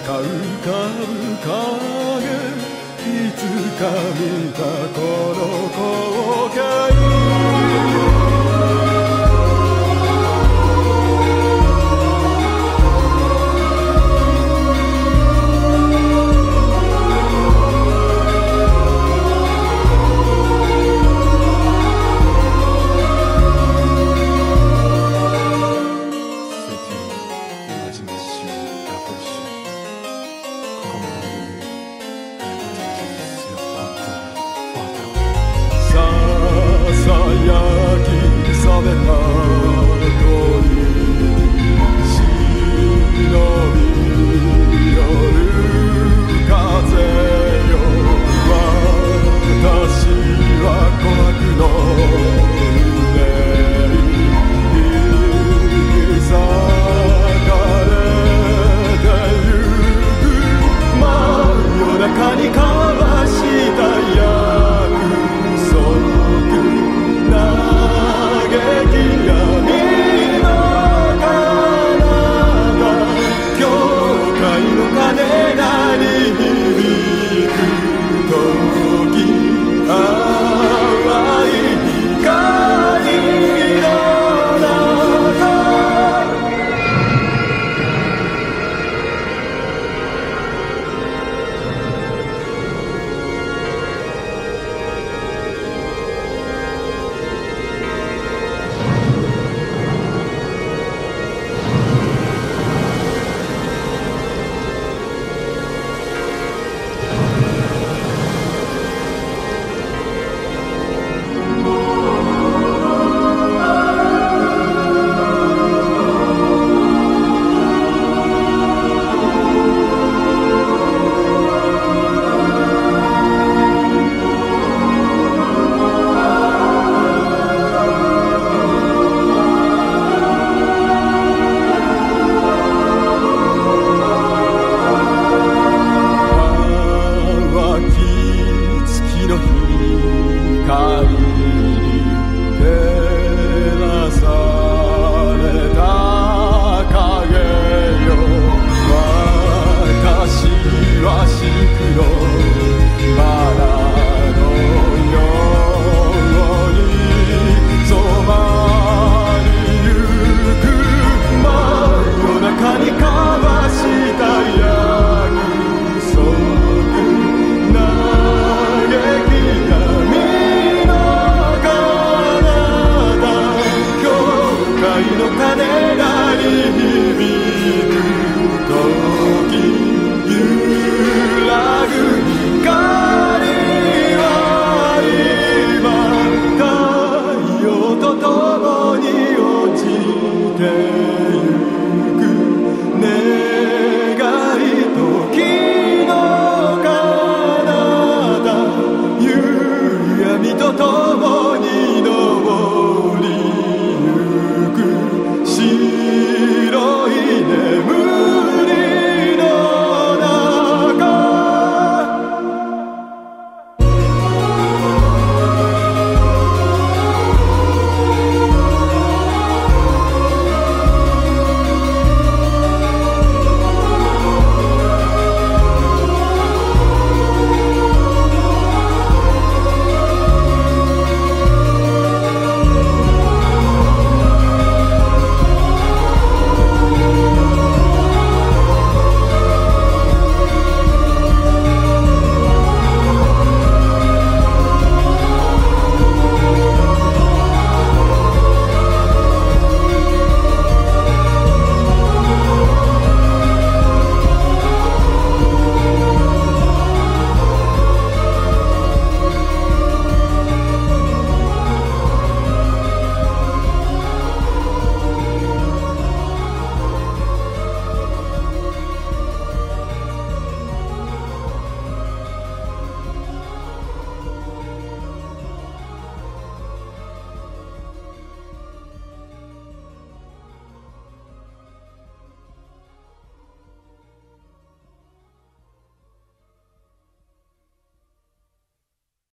かぶ影。いつか見たこの光景。jak i zaweta.